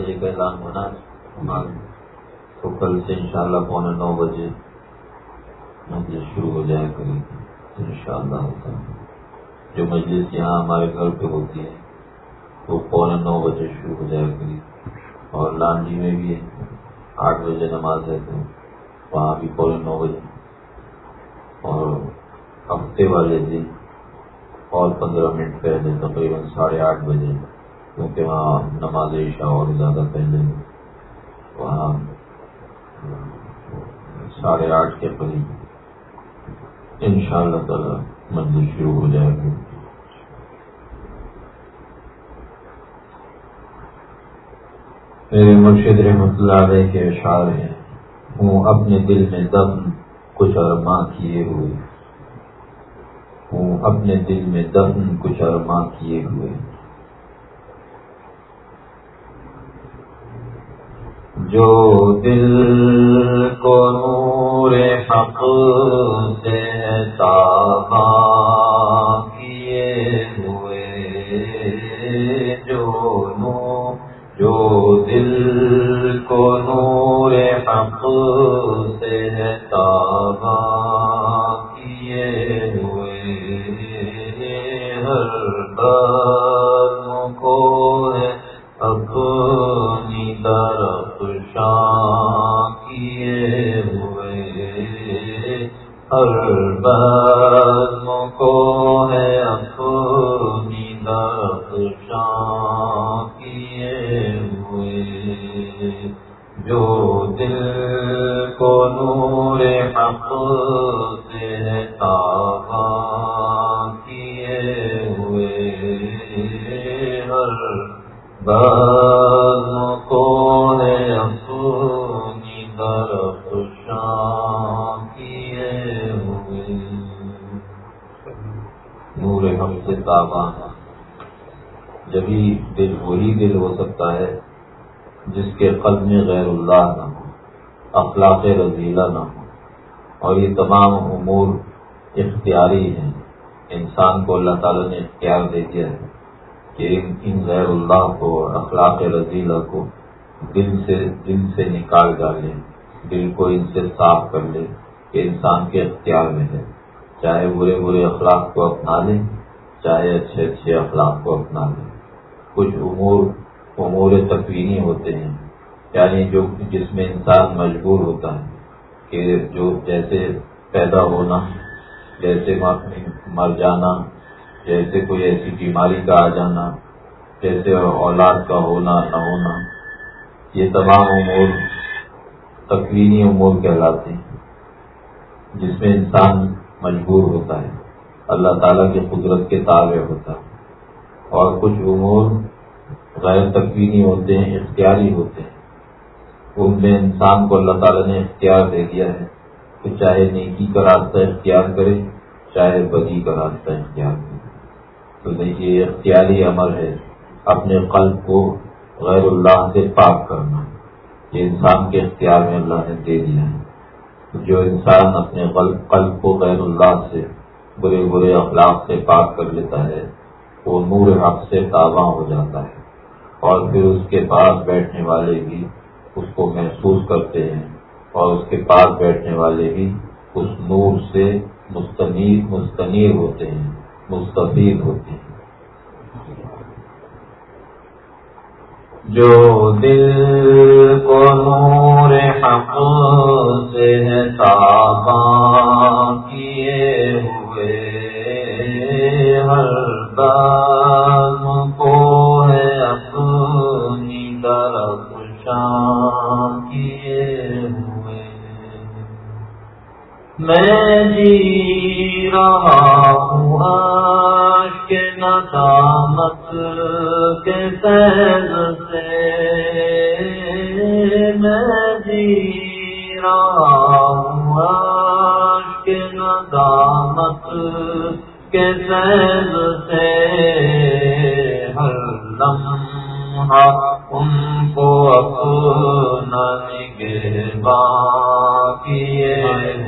بجے کا اعلان ہونا تو کل سے انشاءاللہ شاء پونے نو بجے مجلس شروع ہو جائے گی ان شاء اللہ ہوتا ہے۔ جو مجلس یہاں ہمارے گھر پہ ہوتی ہے، وہ پونے نو بجے شروع ہو جائے گی۔ اور لانڈی میں بھی آٹھ بجے نماز ہے، تو وہاں بھی پونے نو بجے۔ اور ہفتے والے دن اور پندرہ منٹ پہلے، تقریباً ساڑھے آٹھ بجے۔ کیونکہ وہاں نماز عشاء اور زیادہ پہلے وہاں ساڑھے آٹھ کے قریب ان شاء اللہ تعالی مندر شروع ہو جائے گی۔ میرے مرشد رحمت اللہ علیہ کے اشعار ہیں، ہوں اپنے دل میں دم کچھ ارماں کیے ہوئے۔ ہوں اپنے دل میں دفن کچھ ارماں کیے ہوئے۔ جو دل کو نور حق سے تابا کیے ہوئے، جو نو جو دل کو نور حق سے تابا کیے ہوئے، ہر کو طرف کیے ہوئے جو دل کو نور حق دل ہو سکتا ہے جس کے قلب میں غیر اللہ نہ ہو، اخلاق رضیلہ نہ ہو۔ اور یہ تمام امور اختیاری ہیں۔ انسان کو اللہ تعالیٰ نے اختیار دے دیا ہے کہ ان غیر اللہ کو اخلاق رضیلہ کو دل سے دل سے نکال ڈالے دل کو ان سے صاف کر لے کہ انسان کے اختیار میں ہے۔ چاہے برے برے اخلاق کو اپنا لیں چاہے اچھے اچھے اخلاق کو اپنا لیں کچھ امور امور تکوینی ہوتے ہیں۔ یعنی جو جس میں انسان مجبور ہوتا ہے کہ جو جیسے پیدا ہونا، جیسے مر جانا، جیسے کوئی ایسی بیماری کا آ جانا، جیسے اولاد کا ہونا، نہ ہونا، یہ تمام امور تکوینی امور کہلاتے ہیں، جس میں انسان مجبور ہوتا ہے۔ اللہ تعالیٰ کی قدرت کے تابع ہوتا ہے۔ اور کچھ امور غیر تکوینی ہوتے ہیں، اختیاری ہوتے ہیں۔ ان میں انسان کو اللہ تعالیٰ نے اختیار دے دیا ہے کہ چاہے نیکی کا راستہ اختیار کرے، چاہے بدی کا راستہ اختیار کرے۔ تو دیکھیے اختیاری عمل ہے اپنے قلب کو غیر اللہ سے پاک کرنا۔ یہ انسان کے اختیار میں اللہ نے دے دیا ہے۔ جو انسان اپنے قلب کو غیر اللہ سے، برے برے اخلاق سے پاک کر لیتا ہے، وہ نور حق سے تازہ ہو جاتا ہے۔ اور پھر اس کے پاس بیٹھنے والے بھی اس کو محسوس کرتے ہیں اور اس کے پاس بیٹھنے والے بھی اس نور سے مستنیر مستنیر ہوتے ہیں، مستفید ہوتے ہیں۔ جو دل کو نور حق سے تابا کیے ہوئے، ہر دم کو طرف شان کیے ہوئے۔ میں جی رہا ہوں آج کے ندامت کے سیل سے۔ میں جی رہا ہوں آج کے ندامت کے سیل سے۔ ہر لمحہ ان کو اپنا نگہباں کیے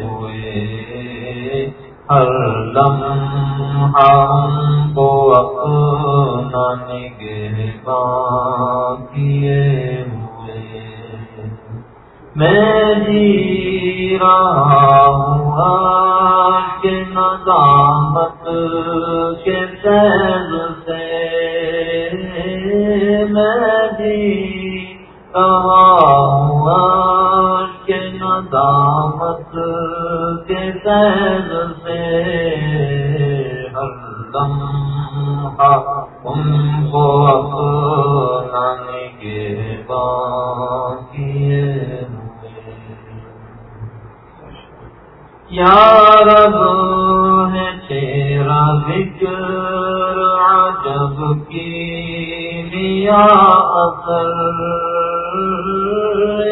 ہوئے۔ ہر لمحہ ان کو اپنا نگہباں کیے ہوئے۔ میں جی رہا ہوں کے ندامت کے سیل رہا ہوں کے ندامت کے سیل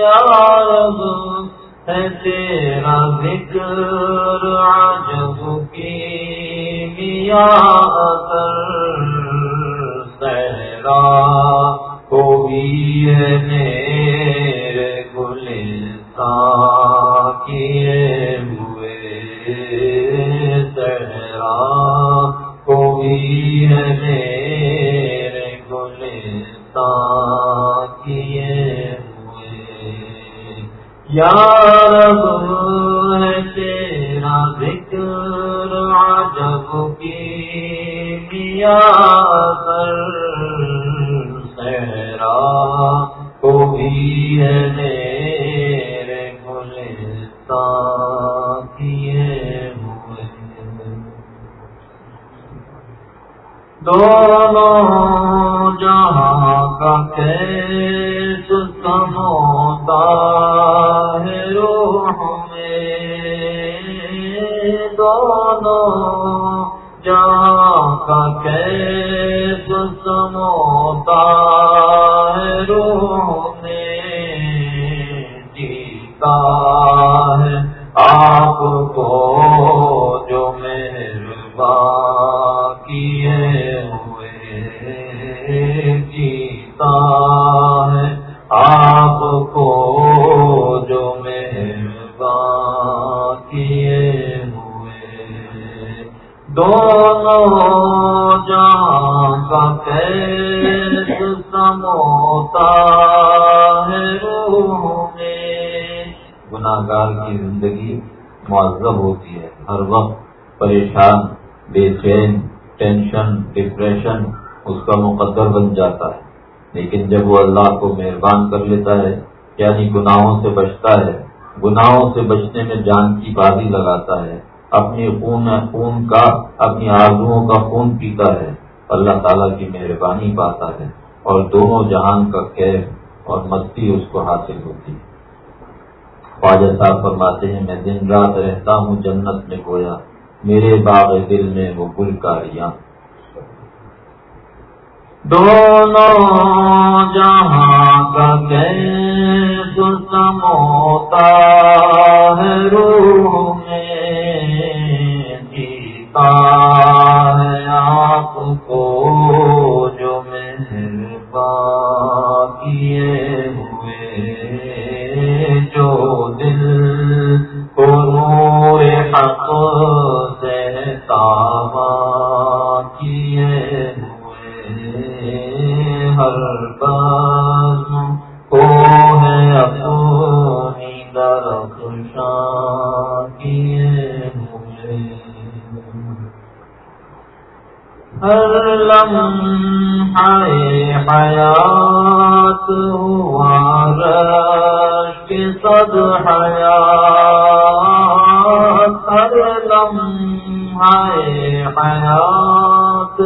عرب ہے تیرا ذکر عجب کی میا اثر صحرا کو بھی ہے سموتا پریشان بے چین، ٹینشن، ڈپریشن، اس کا مقدر بن جاتا ہے۔ لیکن جب وہ اللہ کو مہربان کر لیتا ہے یعنی گناہوں سے بچتا ہے، گناہوں سے بچنے میں جان کی بازی لگاتا ہے، اپنی خون خون کا، اپنی آرزوؤں کا خون پیتا ہے، اللہ تعالیٰ کی مہربانی پاتا ہے اور دونوں جہان کا کیف اور مستی اس کو حاصل ہوتی ہے۔ خواجہ صاحب فرماتے ہیں، میں دن رات رہتا ہوں جنت میں گویا۔ میرے باغ دل میں وہ گل کاریاں دونوں جہاں کا گیس ہوتا ہے، روح میں جیتا ہر لمحہ حیات ہوا رش کے صد حیات ہر لمحہ حیات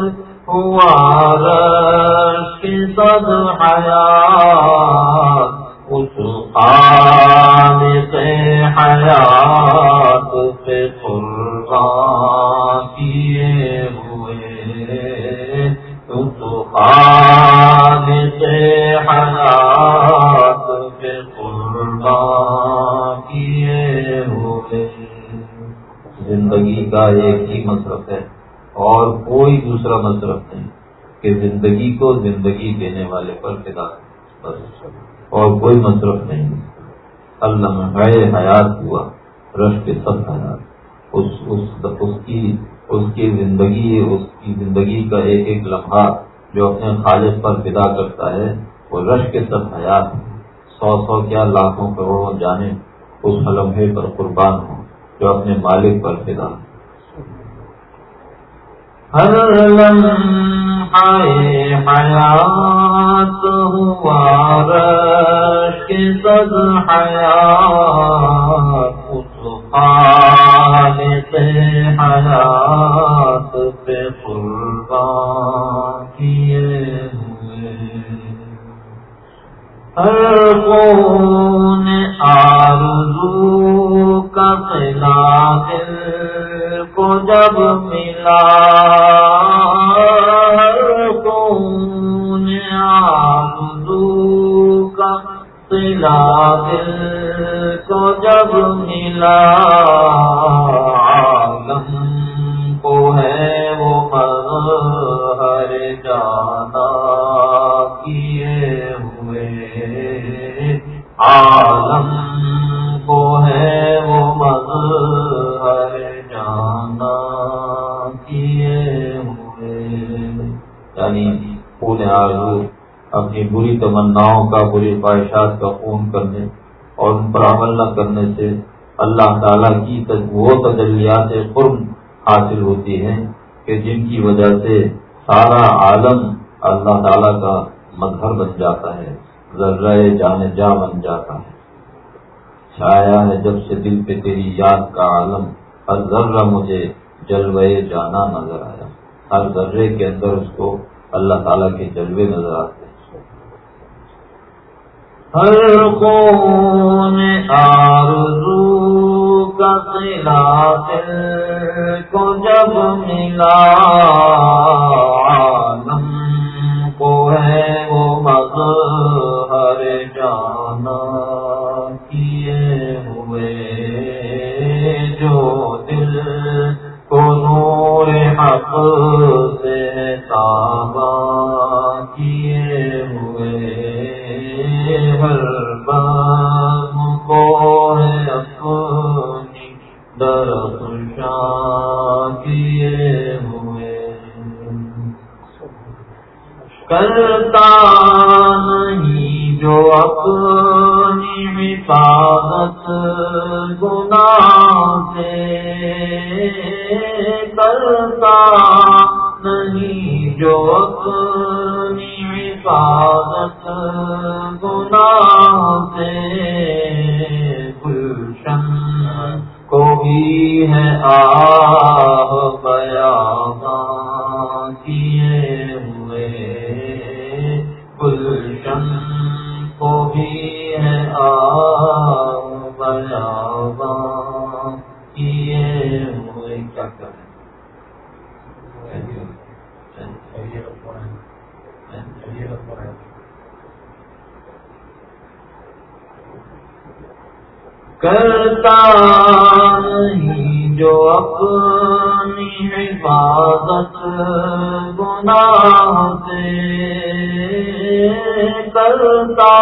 کی سد حیات اس آل سے حیات سے قربان کیے ہوئے۔ اس سے حیات سے قربان کیے ہوئے۔ زندگی کا ایک ہی مطلب ہے اور کوئی دوسرا مصرف نہیں کہ زندگی کو زندگی دینے والے پر فدا بس اور کوئی مصرف نہیں۔ اللہ حیات ہوا رش کے سب حیات۔ اس اس, اس کی اس کی زندگی اس کی زندگی کا ایک ایک لمحہ جو اپنے خالص پر فدا کرتا ہے وہ رش کے سب حیات سو سو کیا لاکھوں کروڑوں جانے اس لمحے پر قربان ہوں جو اپنے مالک پر فدا۔ ہر حیات ہوا رش کے سب حیات خالق حیات پہ قربان کیے ہر کون آرزو کا قلع دل کو جب ملا قلع دل کو جب ملا کا بری خواہشات کا خون کرنے اور ان پر عمل نہ کرنے سے اللہ تعالیٰ کی وہ تجلیات قرم حاصل ہوتی ہیں کہ جن کی وجہ سے سارا عالم اللہ تعالیٰ کا مظہر بن جاتا ہے، ذرہ جان جا بن جاتا ہے۔ چھایا ہے جب سے دل پہ تیری یاد کا عالم، ہر ذرہ مجھے جلوے جانا نظر آیا۔ ہر ذرے کے اندر اس کو اللہ تعالیٰ کے جلوے نظر آتے ہر کون آرزو کا سلا دل کو جب ملا کرتا نہیں جو اپنی حفاظت گناہ سے کرتا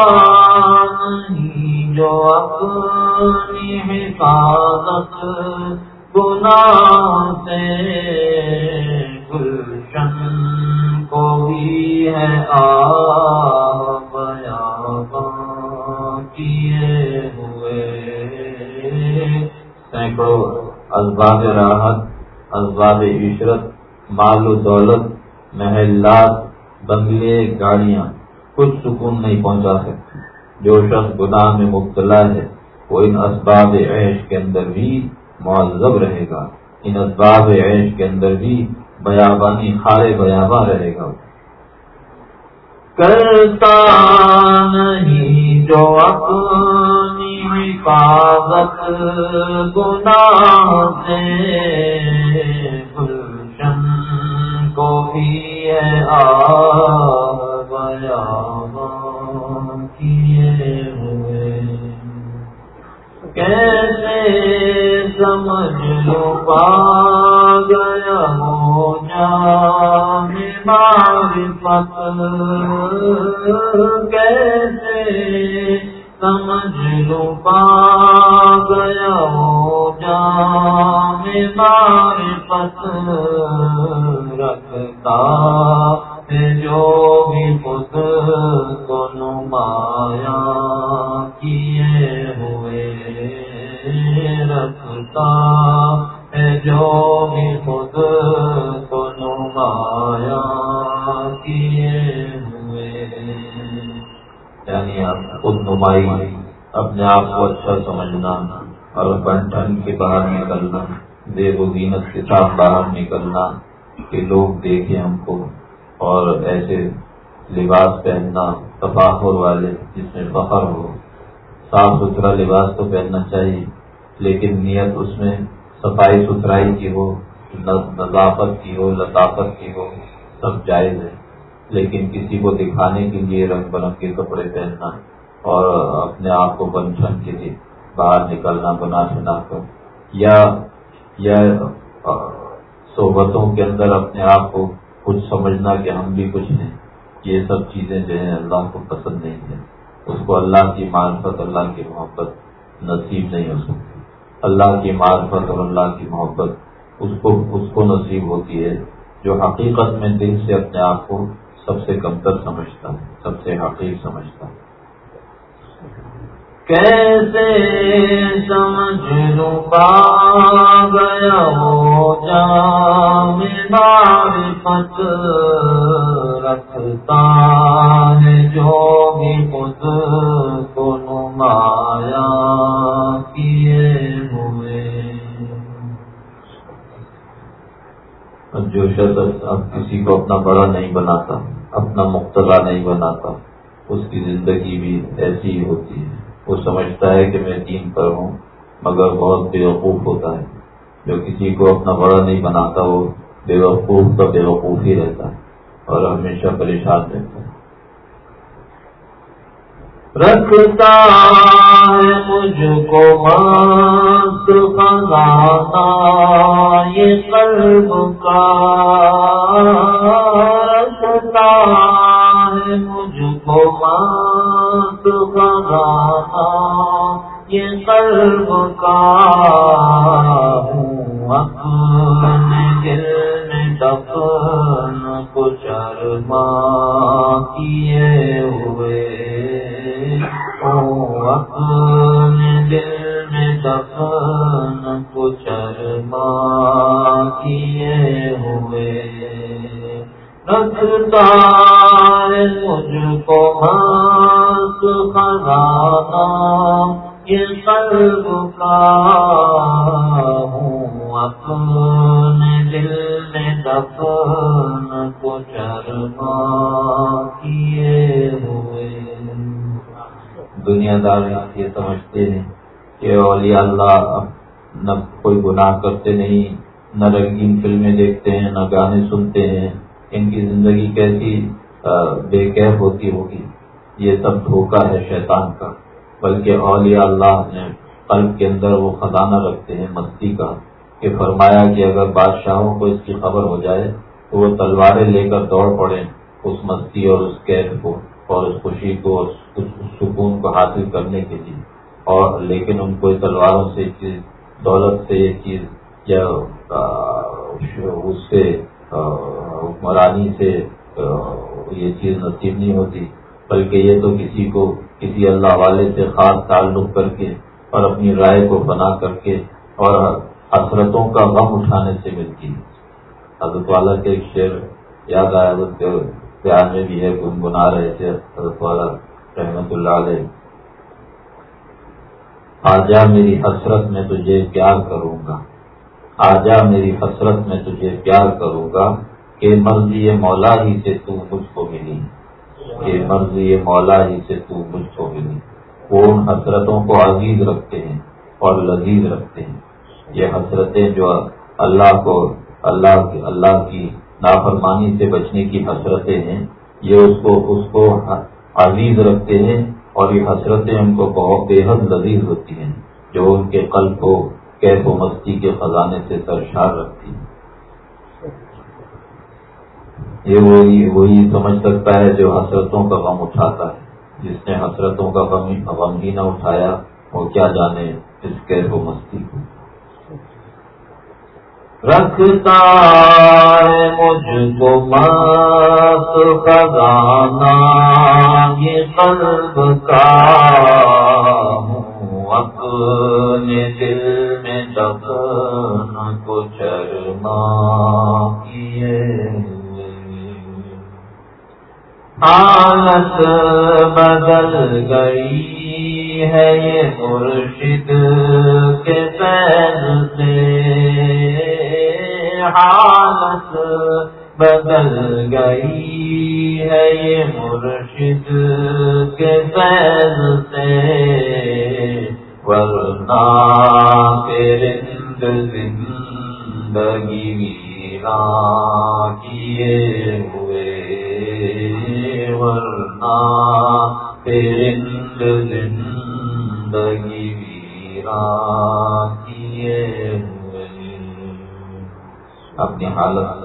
نہیں جو اپنی حفاظت گناہ سے گلشن کو بھی ہے آ کیے سینکڑوں اسباب راحت، اسباب عشرت، مال و دولت، محلات، بنگلے گاڑیاں۔ کچھ سکون نہیں پہنچا سکتی۔ جو شخص گناہ میں مبتلا ہے، وہ ان اسباب عیش کے اندر بھی معذب رہے گا۔ ان اسباب عیش کے اندر بھی بیابانی، خارے بیاباں رہے گا۔ کرتا نہیں جو اپنی حفاظت گناہ سے گلشن کو بھی ہے آیا کیے ہوئے۔ کیسے سمجھ لو پا گیا ہو جان معرفت۔ کیسے سمجھ لو پا گیا ہو جان معرفت۔ رکھتا جو بھی پت جو بھی خود کو نمایا کیے ہوئے یعنی آپ خود نمائی اپنے آپ کو اچھا سمجھنا اور بنٹھن کے باہر نکلنا دیو و زینت کے ساتھ باہر نکلنا کہ لوگ دیکھیں ہم کو اور ایسے لباس پہننا تفاخر والے جس میں فخر ہو صاف ستھرا لباس تو پہننا چاہیے لیکن نیت اس میں صفائی ستھرائی کی ہو نظافت کی ہو، لطافت کی ہو، سب جائز ہے۔ لیکن کسی کو دکھانے کے لیے رنگ برنگ کے کپڑے پہننا اور اپنے آپ کو بن چھن کے لیے باہر نکلنا بنا سنا کر یا یا صحبتوں کے اندر اپنے آپ کو کچھ سمجھنا کہ ہم بھی کچھ ہیں۔ یہ سب چیزیں جو ہیں اللہ کو پسند نہیں ہیں۔ اس کو اللہ کی معرفت، اللہ کی محبت نصیب نہیں ہو سکتی۔ اللہ کی معرفت اور اللہ کی محبت، اس کو اس کو نصیب ہوتی ہے، جو حقیقت میں دل سے اپنے آپ کو سب سے کمتر سمجھتا ہے، سب سے حقیق سمجھتا ہے۔ کیسے سمجھ لو پا گیا ہو جام معرفت رکھتا ہے جو بھی خود کو نمایا کیے۔ جو شخص اب کسی کو اپنا بڑا نہیں بناتا، اپنا مبتلا نہیں بناتا، اس کی زندگی بھی ایسی ہی ہوتی ہے۔ وہ سمجھتا ہے کہ میں دین پر ہوں، مگر بہت بیوقوف ہوتا ہے۔ جو کسی کو اپنا بڑا نہیں بناتا، وہ بیوقوف کا بیوقوف ہی رہتا ہے اور ہمیشہ پریشان رہتا ہے۔ رکھتا ہے مجھ کو مست خزانہ یہ قلب کا رکھتا ہے مجھ کو مست خزانہ یہ قلب کا ہوں اپنے دل میں دفن، کچھ ارما کیے ہوئے۔ اپنے دل میں دفن کچھ کیے ہوئے رکھتا ہے مجھ کو مست خزانہ یہ قلب کا ہوں۔ اپنے دل میں دفن کچھ کیے ہوئے دنیا دار یہ سمجھتے ہیں کہ اولیاء اللہ نہ کوئی گناہ کرتے نہیں، نہ رنگین فلمیں دیکھتے ہیں، نہ گانے سنتے ہیں۔ ان کی زندگی کیسی بے قید ہوتی ہوگی۔ یہ سب دھوکہ ہے شیطان کا۔ بلکہ اولیاء اللہ نے قلب کے اندر وہ خزانہ رکھتے ہیں، مستی کا۔ کہ فرمایا کہ اگر بادشاہوں کو اس کی خبر ہو جائے تو وہ تلواریں لے کر دوڑ پڑے اس مستی اور اس قید کو۔ اور اس خوشی کو اس سکون کو حاصل کرنے کے لیے۔ اور لیکن ان کو تلواروں سے چیز، دولت سے یہ چیز یا اس سے حکمرانی سے یہ چیز نصیب نہیں ہوتی۔ بلکہ یہ تو کسی کو، کسی اللہ والے سے خاص تعلق کر کے اور اپنی رائے کو بنا کر کے اور حسرتوں کا غم اٹھانے سے ملتی ہے۔ حضرت والا کے ایک شعر یاد آیا پیار میں بھی ہے گنگنا رہے تھے، حضرت والا رحمت اللہ علیہ۔ آجا میری حسرت میں تجھے پیار کروں گا۔ آجا میری حسرت میں تجھے پیار کروں گا کہ مرضی مولا ہی سے تو مجھ کو ملی۔ کہ مرضی مولا ہی سے تو مجھ کو ملی۔ وہ ان حسرتوں کو عزیز رکھتے ہیں اور لذیذ رکھتے ہیں۔ یہ حسرتیں جو اللہ کو، اللہ اللہ کی نافرمانی سے بچنے کی حسرتیں ہیں، یہ اس کو اس کو عزیز رکھتے ہیں اور یہ حسرتیں ان کو بہت بے حد لذیذ ہوتی ہیں، جو ان کے قلب کو کیف و مستی کے خزانے سے سرشار رکھتی ہیں۔ یہ وہی وہی سمجھ سکتا ہے جو حسرتوں کا غم اٹھاتا ہے۔ جس نے حسرتوں کا غم ہی نہ اٹھایا، وہ کیا جانے اس کیف و مستی کو؟ رکھتا ہے مجھ کو مست خزانہ، یہ قلب کا اپنے دل میں دفن کو چرما کیے۔ حالت بدل گئی ہے یہ مرشد کے پین سے۔ حالت بدل گئی ہے یہ مرشد کے پین سے۔ ورنہ پرند زندگی ویران کیے ورنہ پرند زندگی ویران اپنی حالت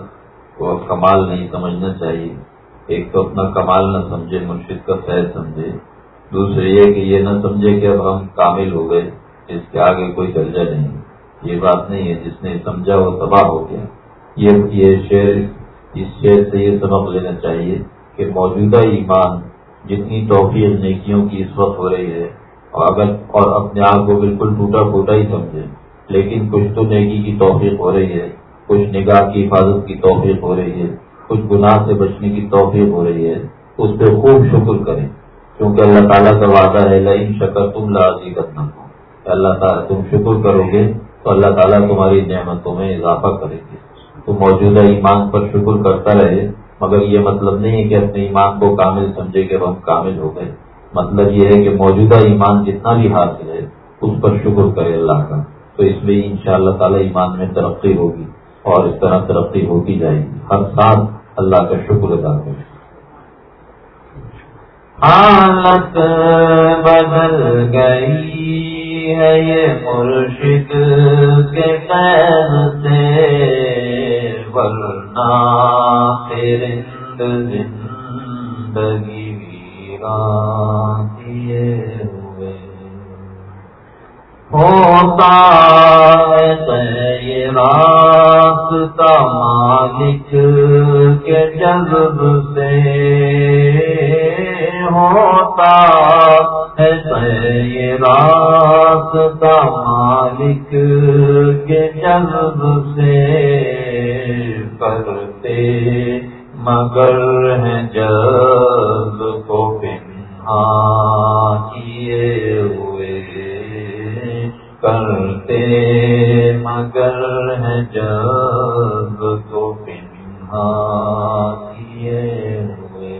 کو کمال نہیں سمجھنا چاہیے۔ ایک تو اپنا کمال نہ سمجھے، مرشد کا فیض سمجھے۔ دوسرے یہ کہ یہ نہ سمجھے کہ اب ہم کامل ہو گئے، اس کے آگے کوئی درجہ نہیں۔ یہ بات نہیں ہے، جس نے سمجھا وہ تباہ ہو گیا۔ یہ شعر، اس شعر سے یہ سبق لینا چاہیے کہ موجودہ ایمان جتنی توفیق نیکیوں کی اس وقت ہو رہی ہے، اور اگر اور اپنے آپ کو بالکل ٹوٹا پھوٹا ہی سمجھے، لیکن کچھ تو نیکی کی توفیق ہو رہی ہے۔ کچھ نگاہ کی حفاظت کی توفیق ہو رہی ہے، کچھ گناہ سے بچنے کی توفیق ہو رہی ہے، اس پہ خوب شکر کریں۔ کیونکہ اللہ تعالیٰ کا وعدہ ہے لائن شکر تم لازی کرنا اللہ تعالیٰ، تم شکر کرو گے تو اللہ تعالیٰ تمہاری نعمتوں میں اضافہ کرے گی تو موجودہ ایمان پر شکر کرتا رہے، مگر یہ مطلب نہیں ہے کہ اپنے ایمان کو کامل سمجھے کہ ہم کامل ہو گئے۔ مطلب یہ ہے کہ موجودہ ایمان جتنا بھی حاصل ہے، اس پر شکر کرے اللہ کا۔ تو اس میں ان شاء اللہ تعالیٰ ایمان میں ترقی ہوگی۔ اور اس طرح ترقی ہوتی جائے گی۔ ہر سال اللہ کا شکر ادا کرے حالت بدل گئی ہے یہ مرشد کے سے، ورنہ رند زندگی ویران کیے ہوئے ہوتا ہے یہ راستہ مالک کے جذب سے۔ ہوتا ہے یہ راستہ مالک کے جذب سے۔ کرتے مگر ہیں جذب کو پنہا کیے کرتے مگر ہیں جذب کو پنہا کیے ہوئے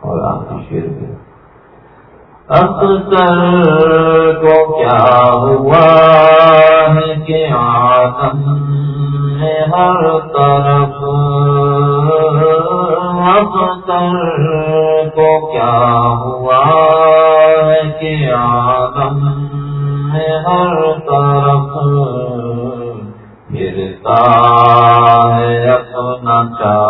اور آپ کی شیر بھی اکثر کو کیا ہوا ہے کہ آدم میں ہر طرف اکثر کو کیا ہوا ہے کہ آدم میں ہر طرف پھرتا ہے اپنا چار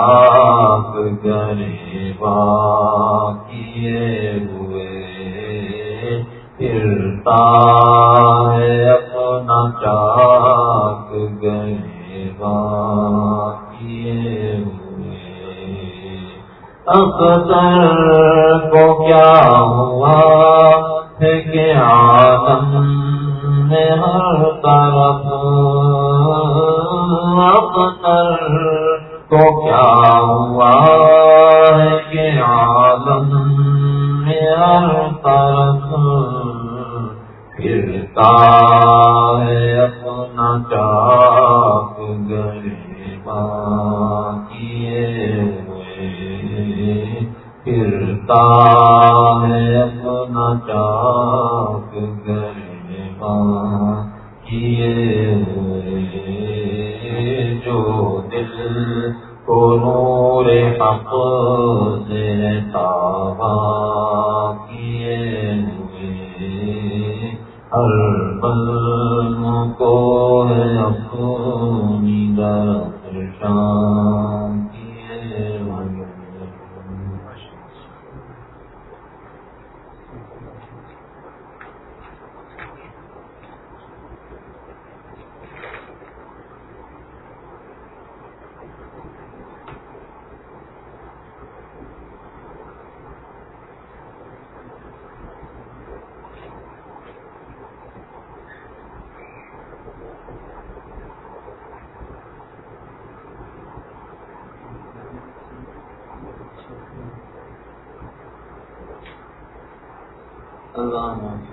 اللہ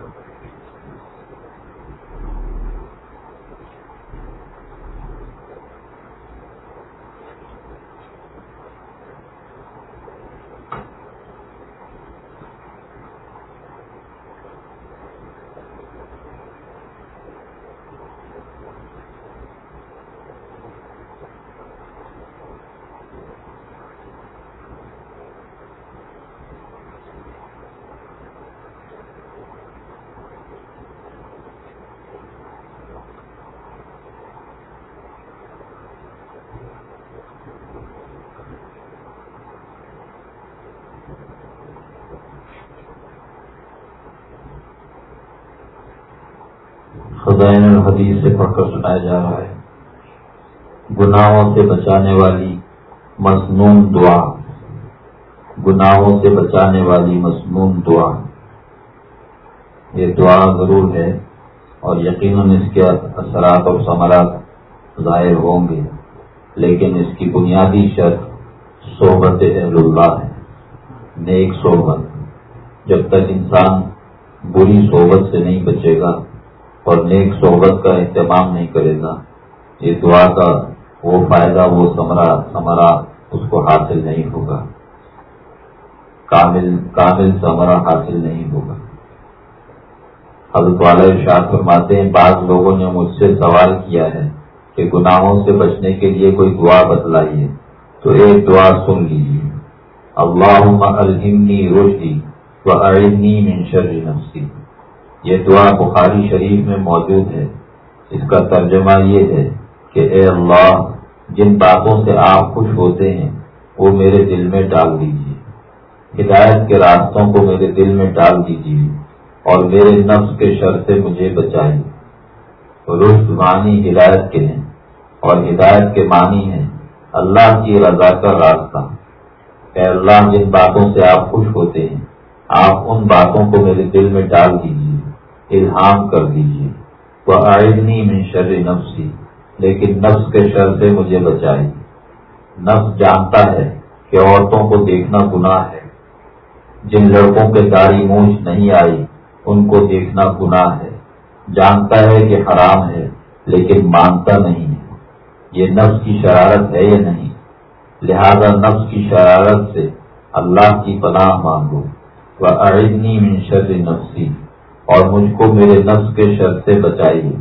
خدائن الحدیث سے پڑھ کر سنایا جا رہا ہے۔ گناہوں سے بچانے والی مصنون دعا۔ گناہوں سے بچانے والی مصنون دعا۔ یہ دعا ضرور ہے اور یقیناً اس کے اثرات اور ثمرات ظاہر ہوں گے۔ لیکن اس کی بنیادی شرط صحبت اہل اللہ ہے۔ نیک صحبت۔ جب تک انسان بری صحبت سے نہیں بچے گا اور نیک صحبت کا اہتمام نہیں کرے گا۔ یہ دعا کا وہ فائدہ، وہ سمرا سمرا اس کو حاصل نہیں ہوگا۔ کامل کامل سمرا حاصل نہیں ہوگا۔ حضرت والا ارشاد فرماتے ہیں، بعض لوگوں نے مجھ سے سوال کیا ہے کہ گناہوں سے بچنے کے لیے کوئی دعا بتلائیے۔ تو ایک دعا سن لیجیے اللہ الحمنی روشنی و من شر نفسی۔ یہ دعا بخاری شریف میں موجود ہے۔ اس کا ترجمہ یہ ہے کہ اے اللہ، جن باتوں سے آپ خوش ہوتے ہیں، وہ میرے دل میں ڈال دیجیے ہدایت کے راستوں کو میرے دل میں ڈال دیجیے اور میرے نفس کے شر سے مجھے بچائیے۔ رشت معنی ہدایت کے ہیں اور ہدایت کے معنی ہیں اللہ کی رضا کا راستہ۔ اے اللہ، جن باتوں سے آپ خوش ہوتے ہیں، آپ ان باتوں کو میرے دل میں ڈال دیجیے الہام کر دیجیے وہ آئندنی میں شر نفسی لیکن نفس کے شر سے مجھے بچائی نفس جانتا ہے کہ عورتوں کو دیکھنا گناہ ہے۔ جن لڑکوں کے داڑھی مونچھ نہیں آئی، ان کو دیکھنا گناہ ہے۔ جانتا ہے کہ حرام ہے، لیکن مانتا نہیں ہے۔ یہ نفس کی شرارت ہے یا نہیں؟ لہذا نفس کی شرارت سے اللہ کی پناہ مانگو۔ وہ اڑنی میں شر نفسی اور مجھ کو میرے نفس کے شر سے بچائیے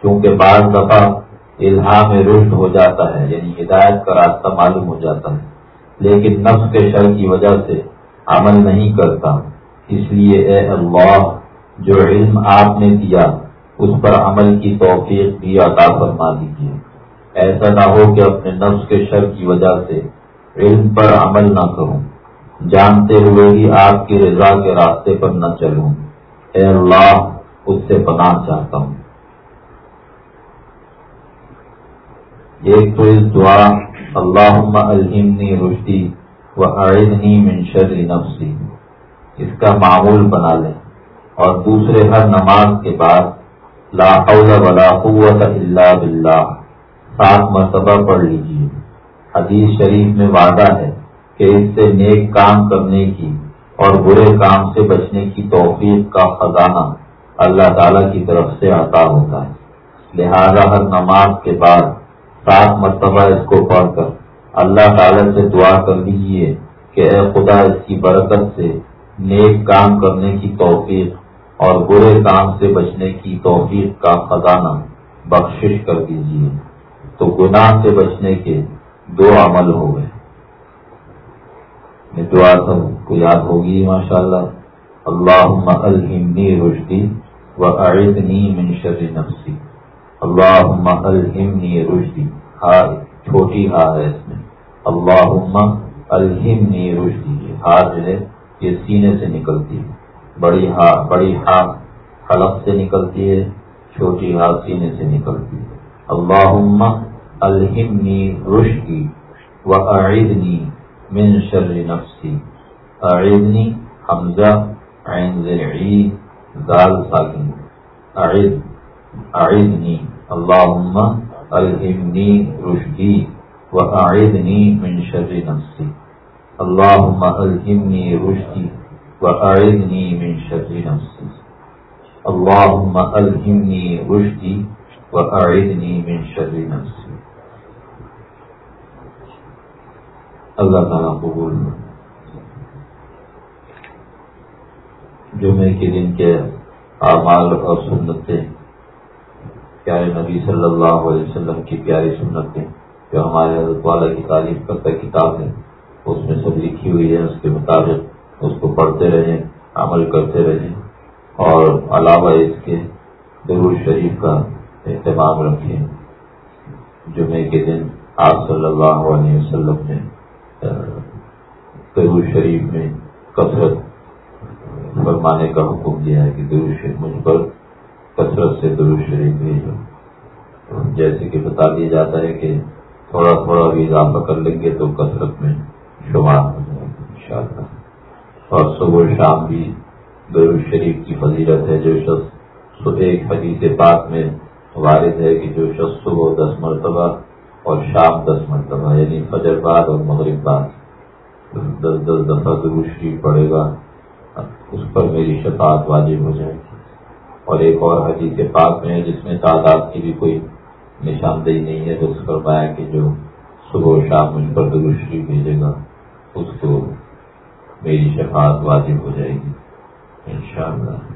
کیونکہ بعض دفعہ الہا میں ہو جاتا ہے یعنی ہدایت کا راستہ معلوم ہو جاتا ہے۔ لیکن نفس کے شر کی وجہ سے عمل نہیں کرتا۔ اس لیے اے اللہ، جو علم آپ نے دیا، اس پر عمل کی توفیق بھی عطا فرما دیجیے۔ ایسا نہ ہو کہ اپنے نفس کے شر کی وجہ سے علم پر عمل نہ کروں۔ جانتے ہوئے بھی آپ کی رضا کے راستے پر نہ چلوں۔ اے اللہ، اس سے پناہ چاہتا ہوں۔ ایک تو اس دعا اللہ الحمنی رشدی و من شر نفسی۔ اس کا معمول بنا لیں۔ اور دوسرے ہر نماز کے بعد، لا حول ولا قوت الا باللہ۔ سات مرتبہ پڑھ لیجیے حدیث شریف میں وعدہ ہے کہ اس سے نیک کام کرنے کی اور برے کام سے بچنے کی توفیق کا خزانہ اللہ تعالی کی طرف سے عطا ہوتا ہے۔ لہذا ہر نماز کے بعد سات مرتبہ اس کو پڑھ کر اللہ تعالی سے دعا کر لیجیے کہ اے خدا، اس کی برکت سے نیک کام کرنے کی توفیق اور برے کام سے بچنے کی توفیق کا خزانہ بخشش کر دیجیے تو گناہ سے بچنے کے دو عمل ہو گئے۔ دعا سب کو یاد ہوگی ماشاء اللہ اللہ الحمنی رشدی و اعدنی من شر نفسی۔ اللہ الحمنی رشدی۔ ہا، چھوٹی ہا ہے اس میں۔ اللہ الحمنی رشدی۔ ہا جو ہے، یہ سینے سے نکلتی ہے۔ بڑی ہا بڑی ہا حلق سے نکلتی ہے، چھوٹی ہا سینے سے نکلتی ہے۔ اللہ الحمنی رشدی و اعدنی من شر نفسی. اعدنی حمزہ عین ذرعی دال ساکن. اعد اعدنی اللہم الہمنی رشدی و اعدنی من شر نفسی. اللہم الہمنی رشدی و اعدنی من شر نفسی. اللهم ألهمني رشدي وأعذني من شر نفسي اللہ تعالیٰ قبول جمعے کے دن کے اعمال اور سنتیں، پیارے نبی صلی اللہ علیہ وسلم کی پیاری سنتیں جو ہمارے حضرت والا کی تعریف کرتا کتاب ہے، اس میں سب لکھی ہوئی ہے اس کے مطابق اس کو پڑھتے رہیں، عمل کرتے رہیں، اور علاوہ اس کے ضرور شریف کا اہتمام رکھیں۔ جمعے کے دن آپ صلی اللہ علیہ وسلم نے ضرور شریف میں کثرت فرمانے کا حکم دیا ہے کہ ضرور شریف، مجھ پر کثرت سے ضرور شریف بھیجو۔ جیسے کہ بتا دیا جاتا ہے کہ تھوڑا تھوڑا بھی اضافہ کر لیں گے تو کثرت میں شمار ہو جائے گا ان شاء اللہ اور صبح شام بھی درود شریف کی فضیلت ہے۔ جو شخص ایک حدیث پاک میں وارد ہے کہ جو شخص صبح دس مرتبہ اور شام دس مرتبہ یعنی فجر بعد اور مغرب بعد۔ دس دس دفعہ درود شریف پڑے گا۔ اس پر میری شفاعت واجب ہو جائے گی۔ اور ایک اور حدیث پاک میں ہے، جس میں تعداد کی بھی کوئی نشاندہی نہیں ہے، تو اس پر پایا کہ جو صبح و شام مجھ پر درود شریف بھیجے گا، اس کو میری شفاعت واجب ہو جائے گی۔ انشاءاللہ۔